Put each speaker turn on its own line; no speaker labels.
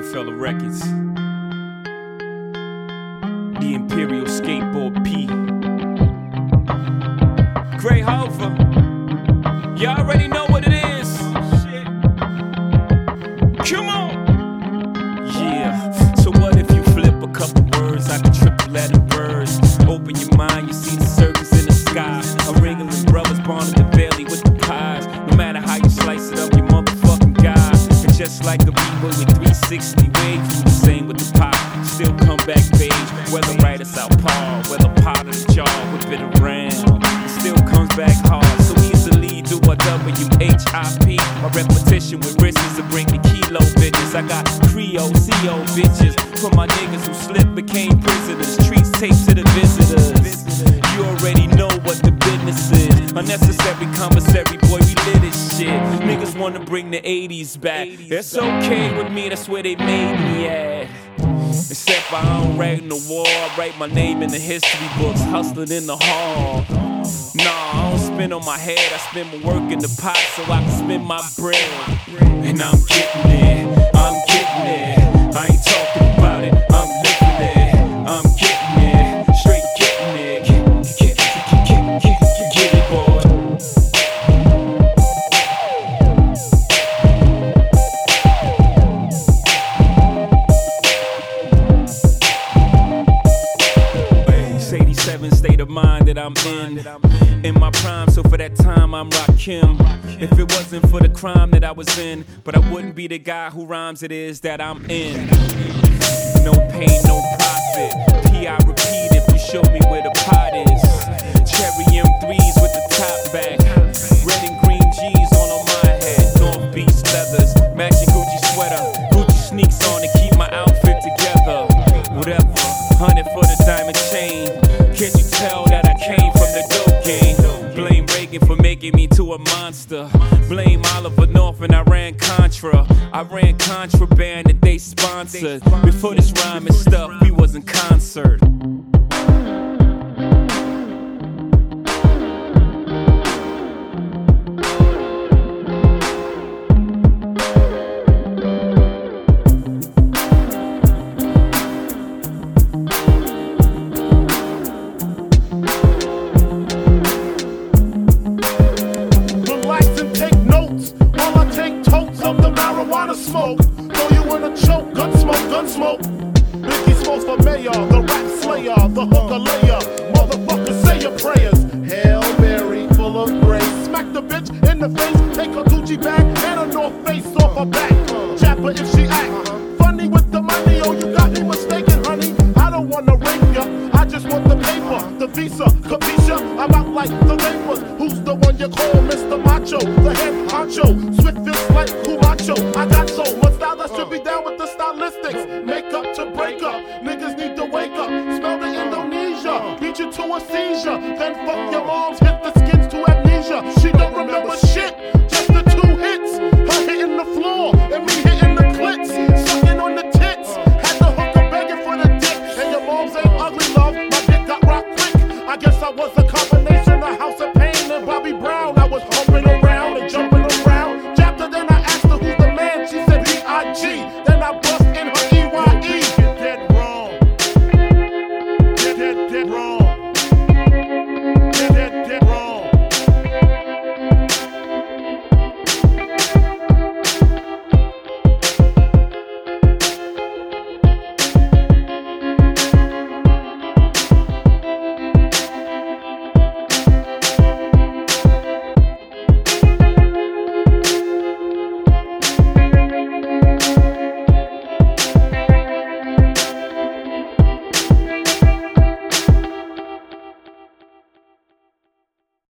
Roc-A-Fella Records. The Imperial Skateboard P. Gray Hover. You already know what it is. Shit. Come on. Yeah. So what if you flip a couple words like a triple letter birds? Open your mind, you see the circles in the sky. A ring of brothers in the belly with the pies. No matter how you slice it up, you motherfucking guys. And just like the b with 360 waves, the same with the pop. Still come back page, whether right or southpaw, whether pot or the jaw, whip it around. Still comes back hard, so easily do a W-H-I-P. My repetition with wrists to bring the kilo bitches. I got Creole, CO bitches. For my niggas who slipped, became prisoners. treats taped to the visitors. Unnecessary commissary, boy, we lit this shit. Niggas wanna bring the 80s back. It's okay with me, that's where they made me at. Except I don't write in the war, I write my name in the history books, hustling in the hall. Nah, I don't spin on my head, I spend my work in the pot so I can spend my bread. And I'm getting it, I'm getting it. I ain't state of mind that I'm in. In my prime, so for that time I'm Rakim. If it wasn't for the crime that I was in, but I wouldn't be the guy who rhymes it is that I'm in. No pain, no profit. P.I. repeat if you show me where the pot is. Making me to a monster. Blame Oliver North and Iran-Contra. I ran contraband that they sponsored. Before this rhyme and stuff, we was in concert.
Smoke. Throw you in a choke, gun smoke, gun smoke. Biggie Smalls for mayor, the rap slayer, the hooker layer. Motherfucker, say your prayers. Hail Mary, full of grace. Smack the bitch in the face, take her Gucci bag and her North Face off her back. Chapper if she act funny with the money. Oh, you got me mistaken, honey. I don't wanna rape ya, I just want the paper, the visa, capisha. I'm out like the vapors. Who's the one you call Mr. Macho? The head honcho, swift feels like I got so much style that should be down with the stylistics. Make up to break up. Niggas need to wake up. Smell the Indonesia. Beat you to a seizure. Then fuck your moms. Hit the skins to amnesia. She don't remember shit. Just the two hits. Her hitting the floor and me hitting the clits. Sucking on the tits. Had the hooker begging for the dick. And your moms ain't ugly, love. My dick got rock quick. I guess I was a combination of House of Pain and Bobby Brown. I was home.